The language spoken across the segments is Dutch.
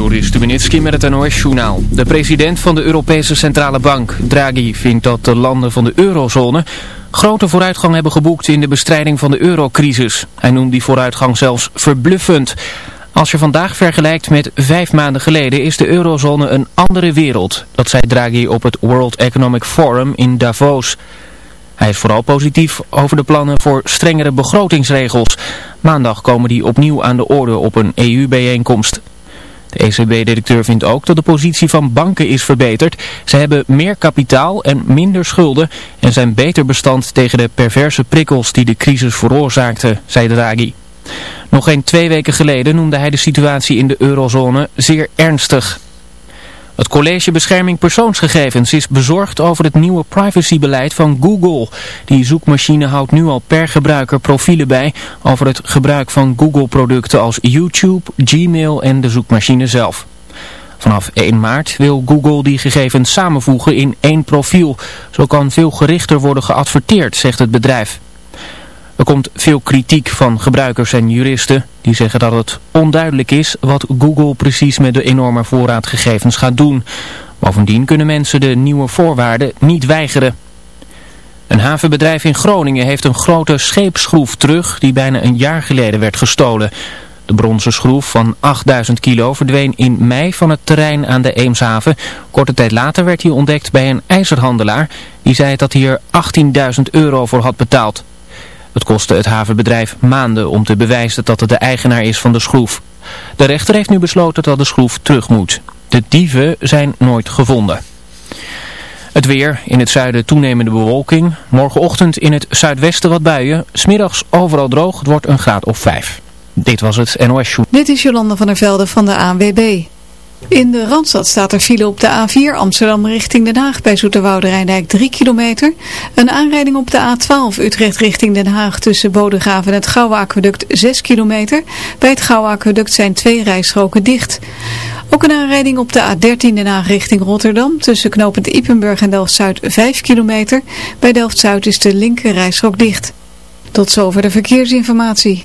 Joris Stubenitski met het NOS-journaal. De president van de Europese Centrale Bank, Draghi, vindt dat de landen van de eurozone grote vooruitgang hebben geboekt in de bestrijding van de eurocrisis. Hij noemt die vooruitgang zelfs verbluffend. Als je vandaag vergelijkt met vijf maanden geleden is de eurozone een andere wereld. Dat zei Draghi op het World Economic Forum in Davos. Hij is vooral positief over de plannen voor strengere begrotingsregels. Maandag komen die opnieuw aan de orde op een EU-bijeenkomst. De ECB-directeur vindt ook dat de positie van banken is verbeterd. Ze hebben meer kapitaal en minder schulden en zijn beter bestand tegen de perverse prikkels die de crisis veroorzaakte, zei Draghi. Nog geen twee weken geleden noemde hij de situatie in de eurozone zeer ernstig. Het College Bescherming Persoonsgegevens is bezorgd over het nieuwe privacybeleid van Google. Die zoekmachine houdt nu al per gebruiker profielen bij over het gebruik van Google-producten als YouTube, Gmail en de zoekmachine zelf. Vanaf 1 maart wil Google die gegevens samenvoegen in één profiel. Zo kan veel gerichter worden geadverteerd, zegt het bedrijf. Er komt veel kritiek van gebruikers en juristen die zeggen dat het onduidelijk is wat Google precies met de enorme voorraad gegevens gaat doen. Bovendien kunnen mensen de nieuwe voorwaarden niet weigeren. Een havenbedrijf in Groningen heeft een grote scheepsschroef terug die bijna een jaar geleden werd gestolen. De bronzen schroef van 8000 kilo verdween in mei van het terrein aan de Eemshaven. Korte tijd later werd hij ontdekt bij een ijzerhandelaar. Die zei dat hij er 18.000 euro voor had betaald. Het kostte het havenbedrijf maanden om te bewijzen dat het de eigenaar is van de schroef. De rechter heeft nu besloten dat de schroef terug moet. De dieven zijn nooit gevonden. Het weer, in het zuiden toenemende bewolking. Morgenochtend in het zuidwesten wat buien. Smiddags overal droog, het wordt een graad of vijf. Dit was het NOS Show. Dit is Jolanda van der Velde van de ANWB. In de Randstad staat er file op de A4 Amsterdam richting Den Haag bij Zoeterwoude Rijndijk 3 kilometer. Een aanrijding op de A12 Utrecht richting Den Haag tussen Bodegraven en het Gouwe Aqueduct 6 kilometer. Bij het Gouwe Aqueduct zijn twee rijstroken dicht. Ook een aanrijding op de A13 Den Haag richting Rotterdam tussen knooppunt Ippenburg en Delft-Zuid 5 kilometer. Bij Delft-Zuid is de linker rijstrook dicht. Tot zover de verkeersinformatie.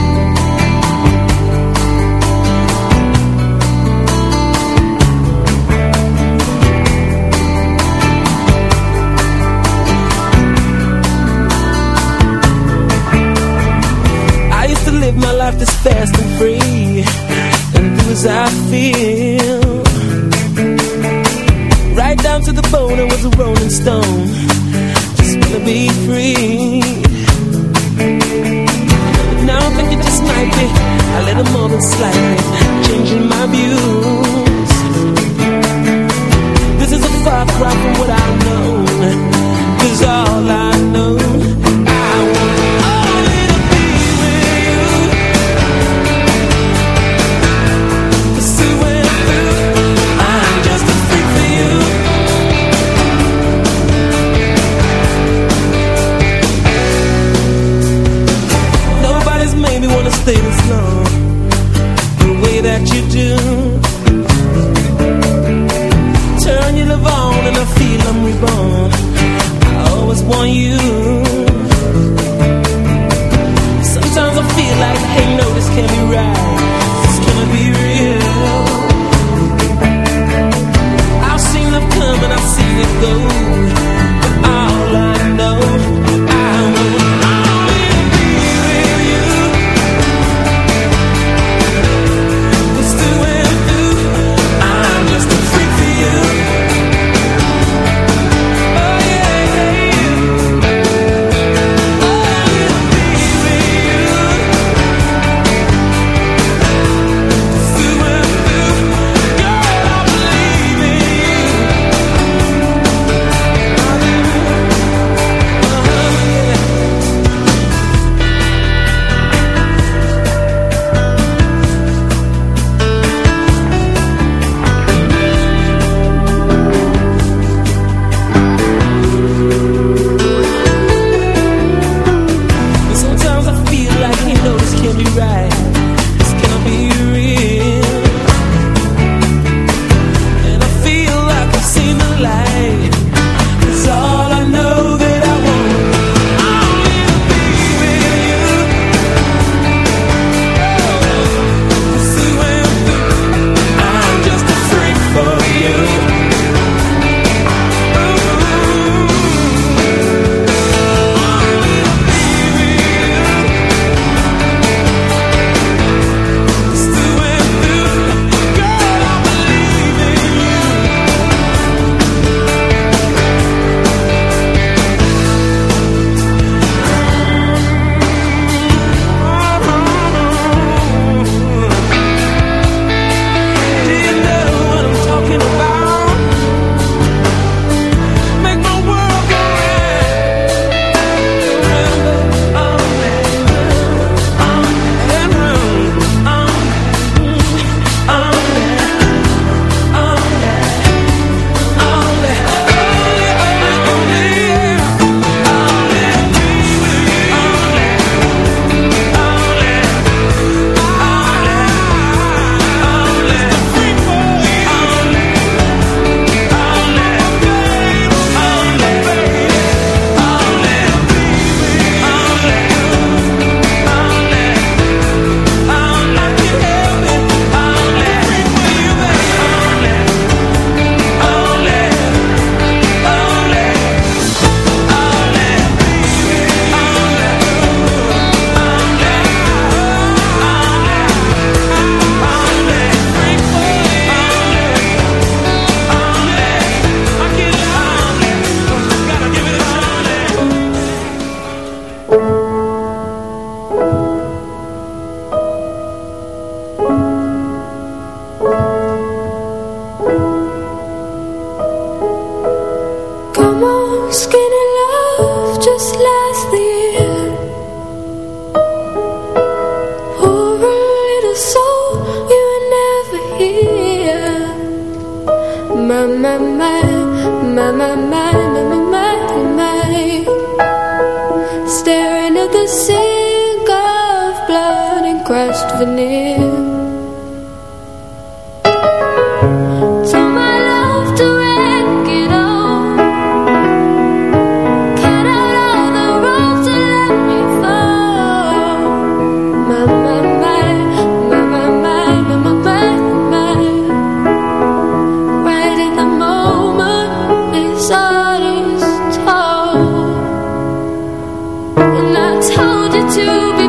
To be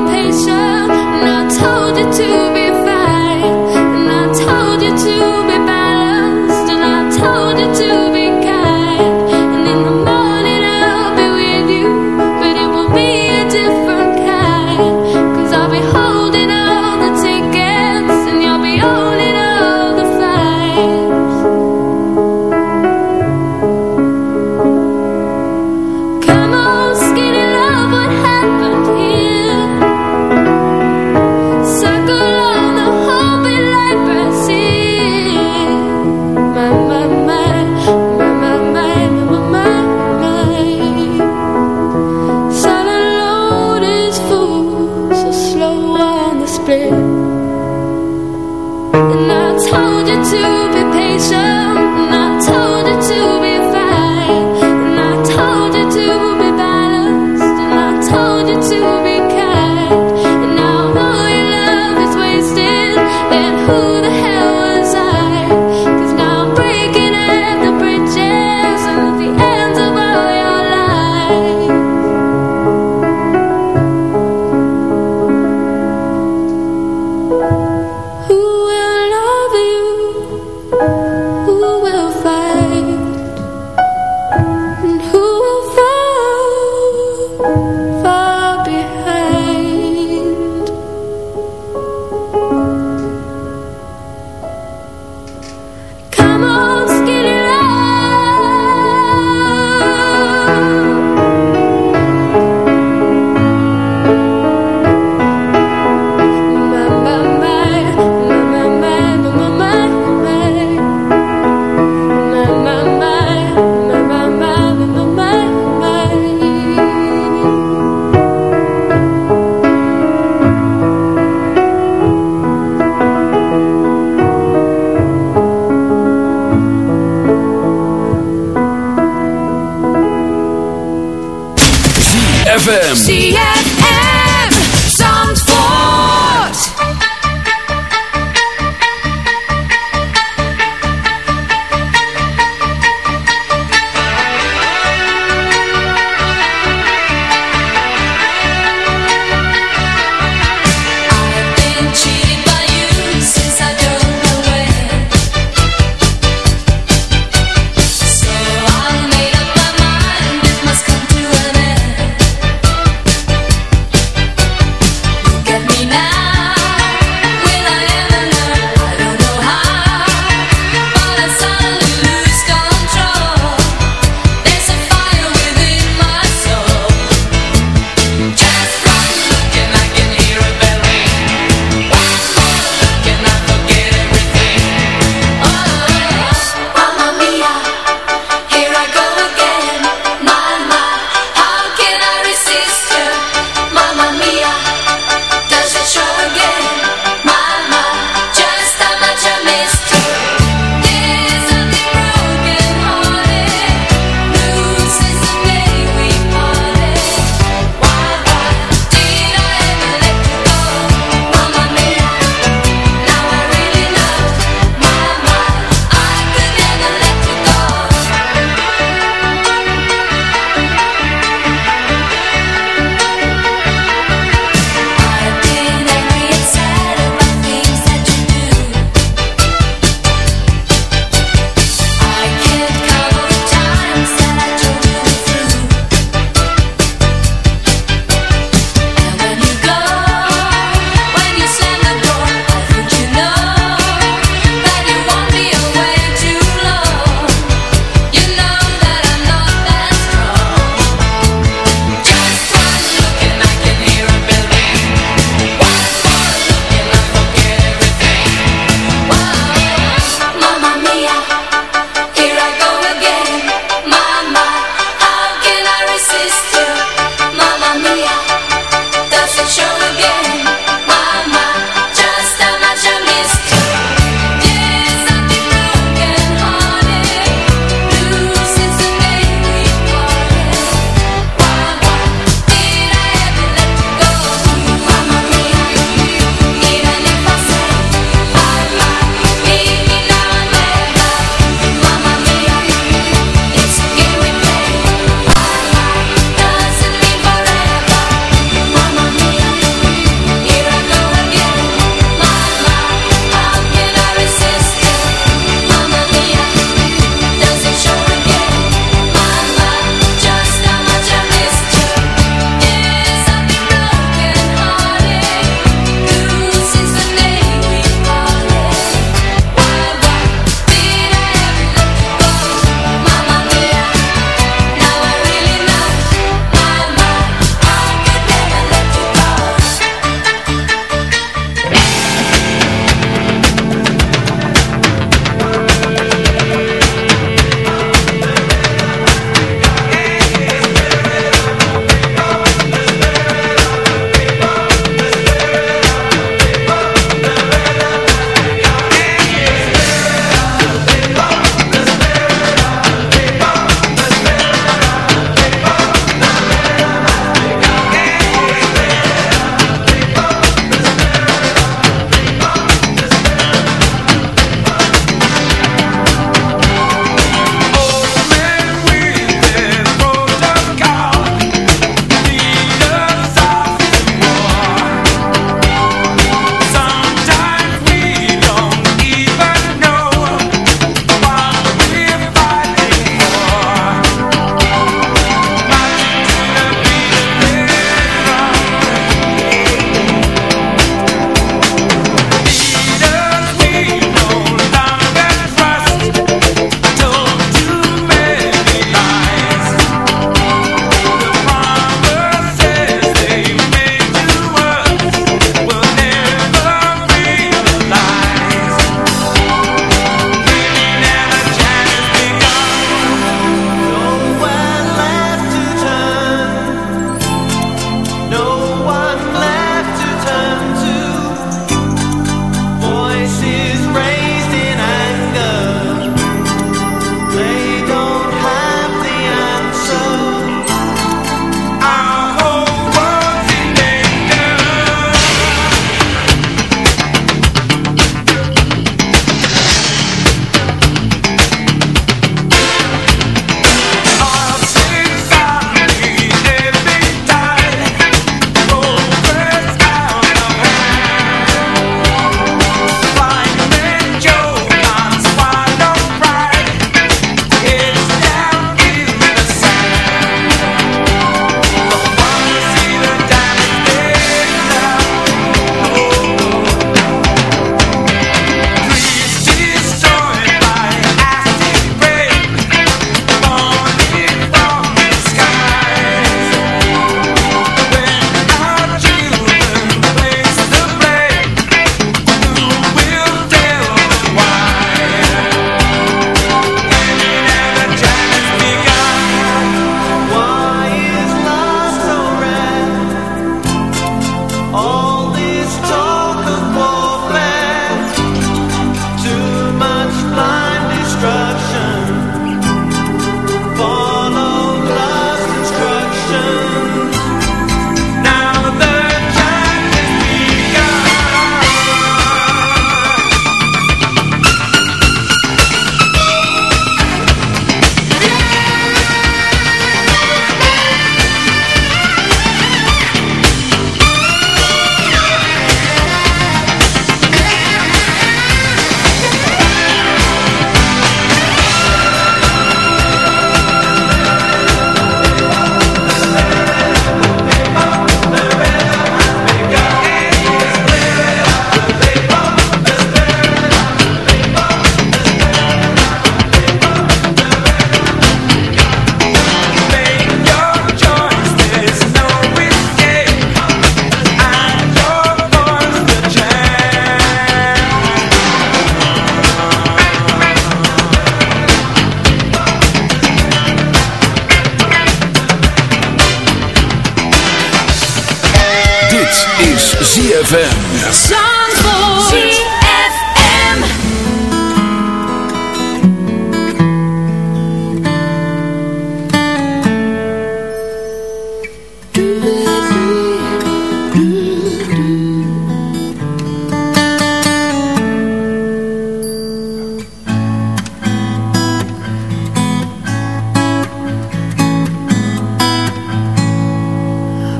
ZFM. Zandvoort. ZFM.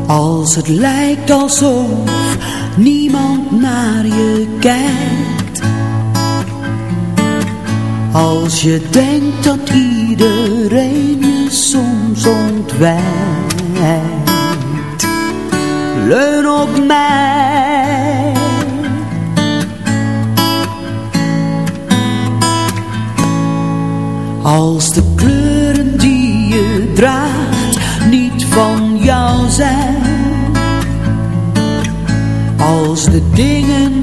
Als het lijkt alsof kijkt. Als je denkt dat iedereen je soms ontwijkt Leun op mij. Als de kleuren die je draagt niet van jou zijn Als de dingen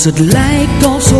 Als het lijkt alsof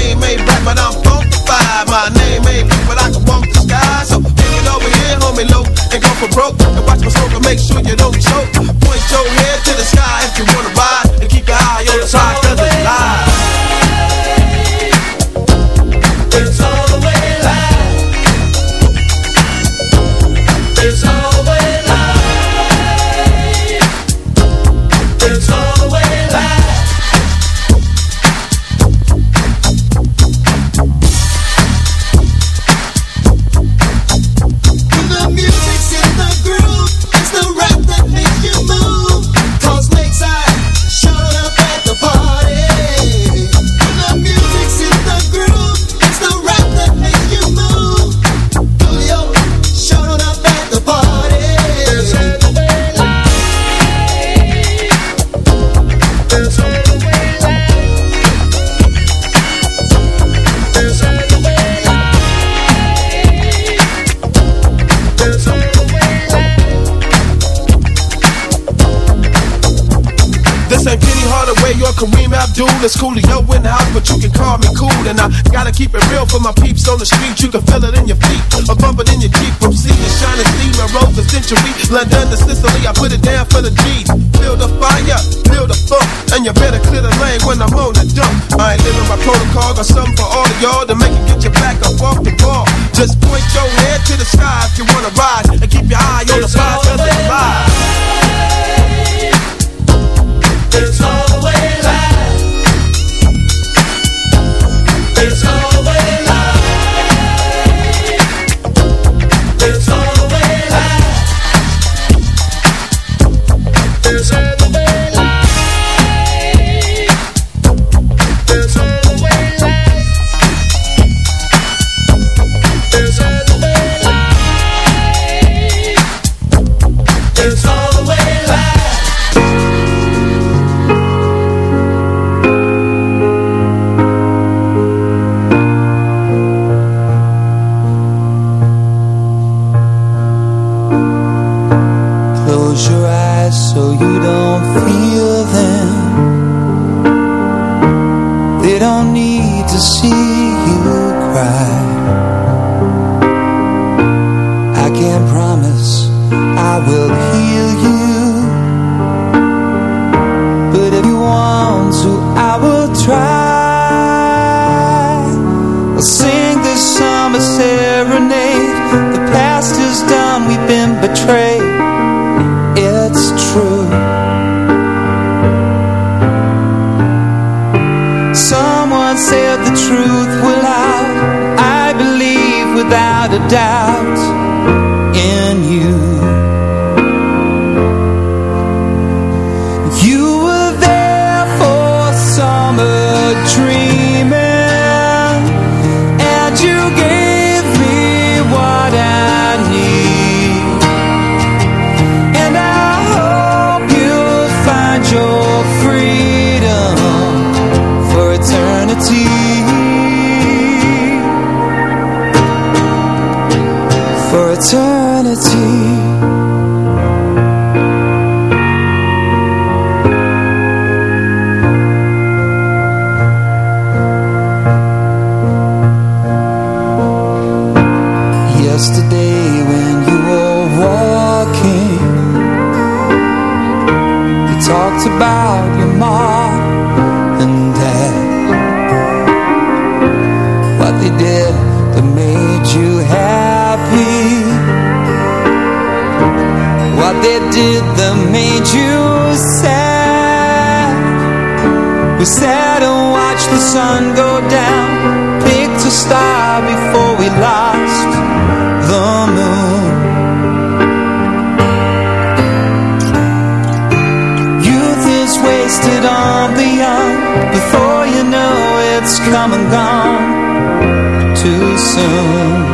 name ain't rap, but I'm funkified. My name ain't blue, but I can walk the sky. So broke. And watch my smoke and make sure you don't choke. Point your head to the sky if you wanna ride, Abdul. It's Coolio in the house, but you can call me cool. And I gotta keep it real for my peeps on the street. You can feel it in your feet, or bump it in your Jeep. From sea to shining sea, my rose a century. London to Sicily, I put it down for the G's. Feel the fire, feel the funk, and you better clear the lane when I'm on the dump. I ain't living by protocol, got something for all of y'all to make it get your back up off the ball. Just point your head to the sky if you wanna ride, and keep your eye on the prize, cause it's live. It's all betrayed come and gone Too soon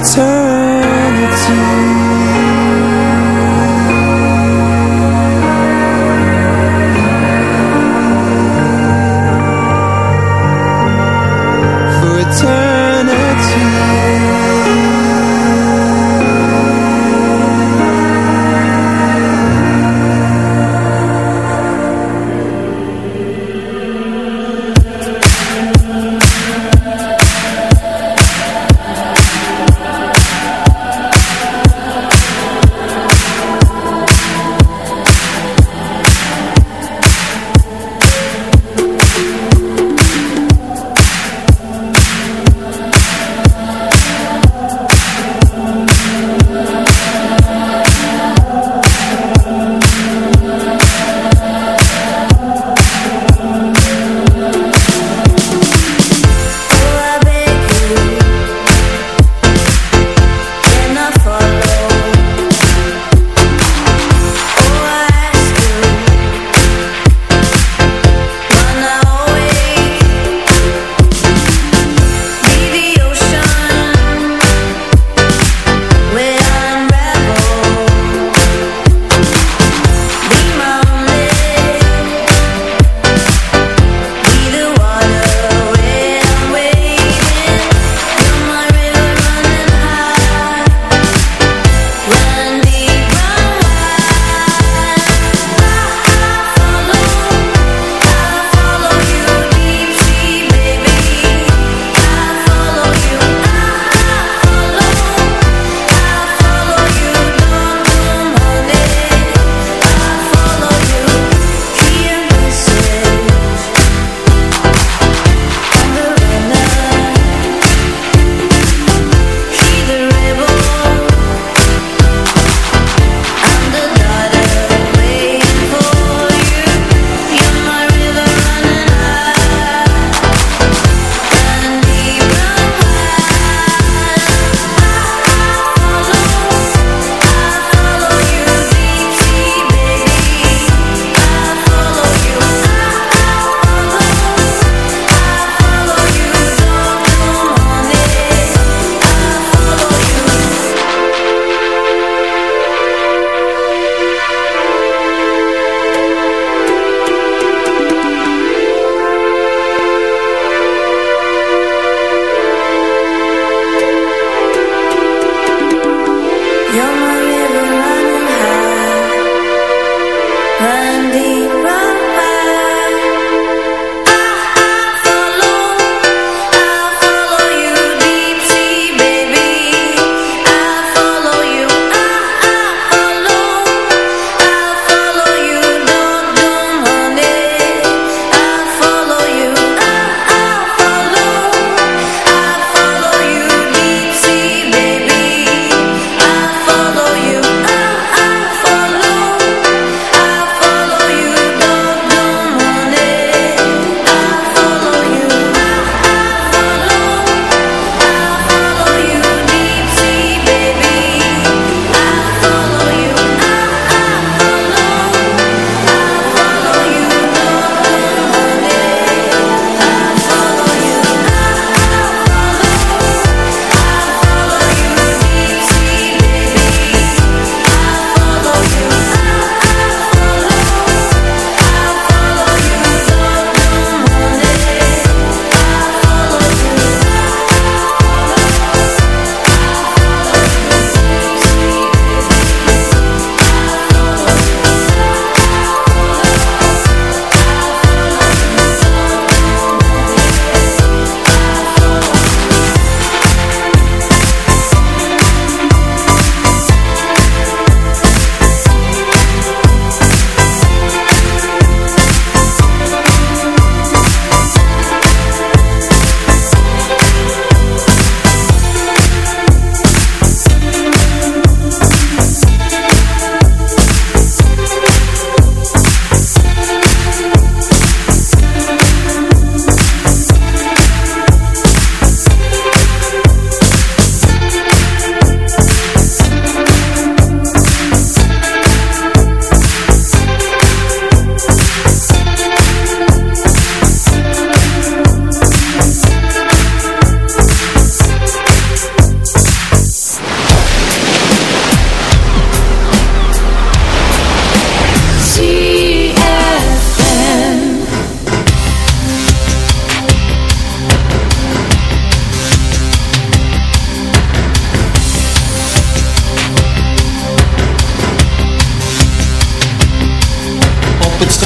eternity.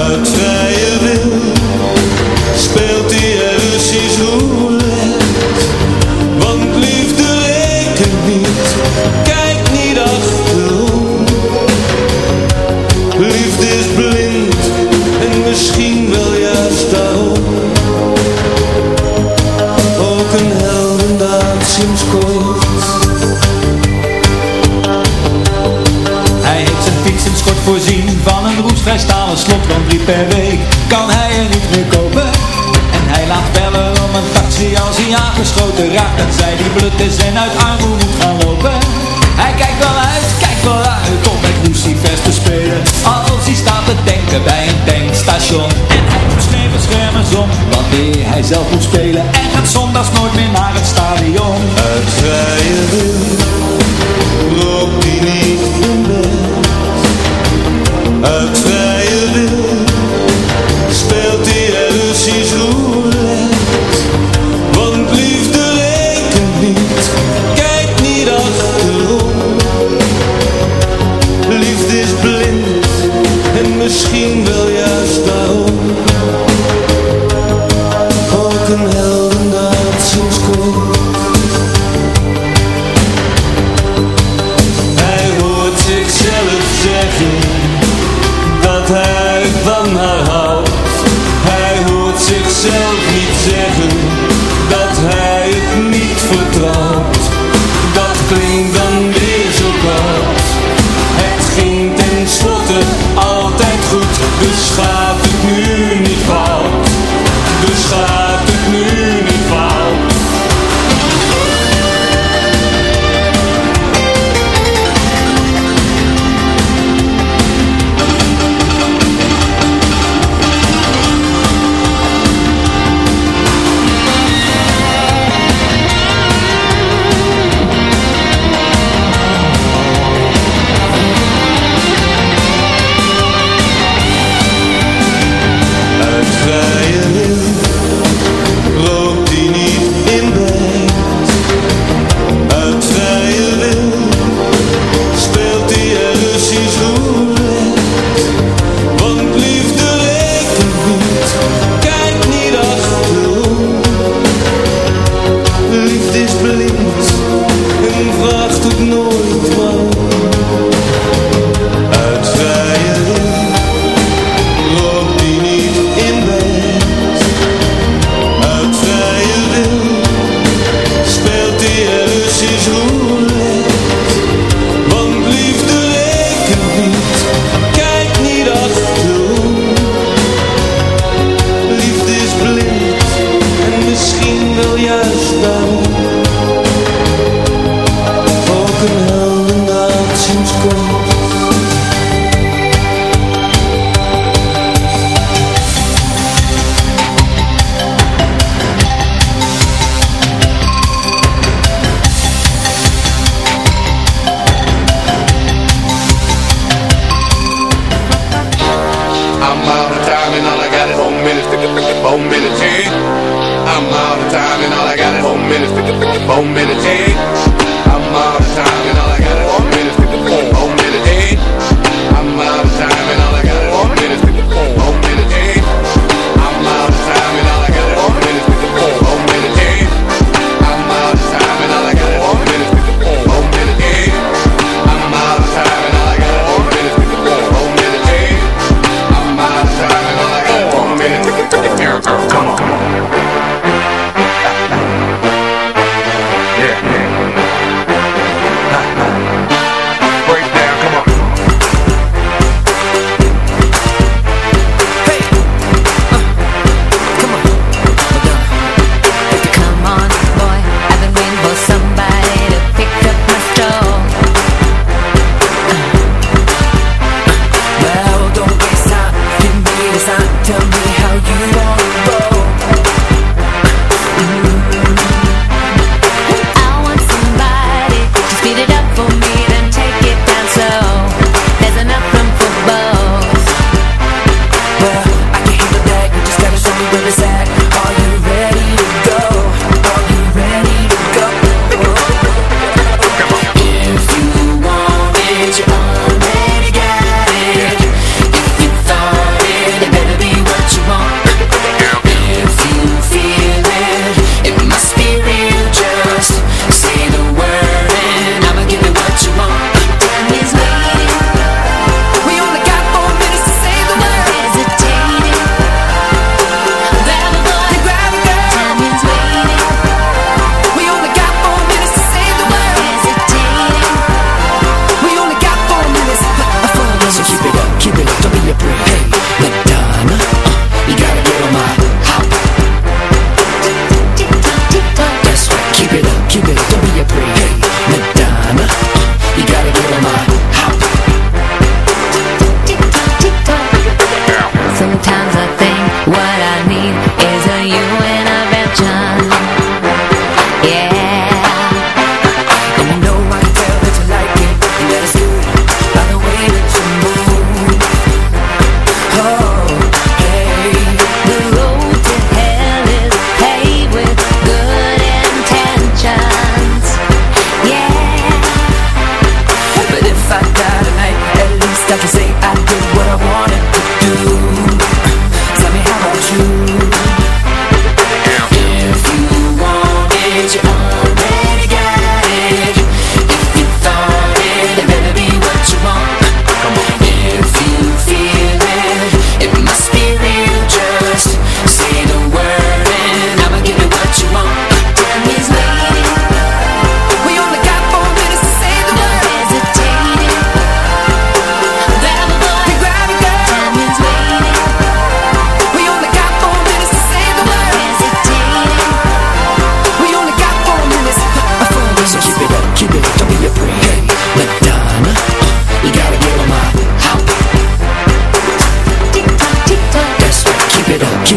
Uit stalen slot Want drie per week. Kan hij er niet meer kopen? En hij laat bellen om een taxi als hij aangeschoten raakt. Dat zij die blut is en uit armoede moet gaan lopen. Hij kijkt wel uit, kijkt wel uit om met Lucifers te spelen. Als hij staat te tanken bij een tankstation. En hij moet schreven schermen om wanneer hij zelf moet spelen. En gaat zondags nooit meer naar het stadion. Uit vrije wil loopt niet in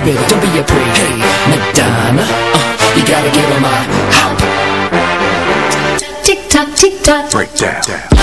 baby, don't be a afraid. Hey, Madonna, uh, you gotta give her my hop Tick-tock, tick-tock. Break down.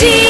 see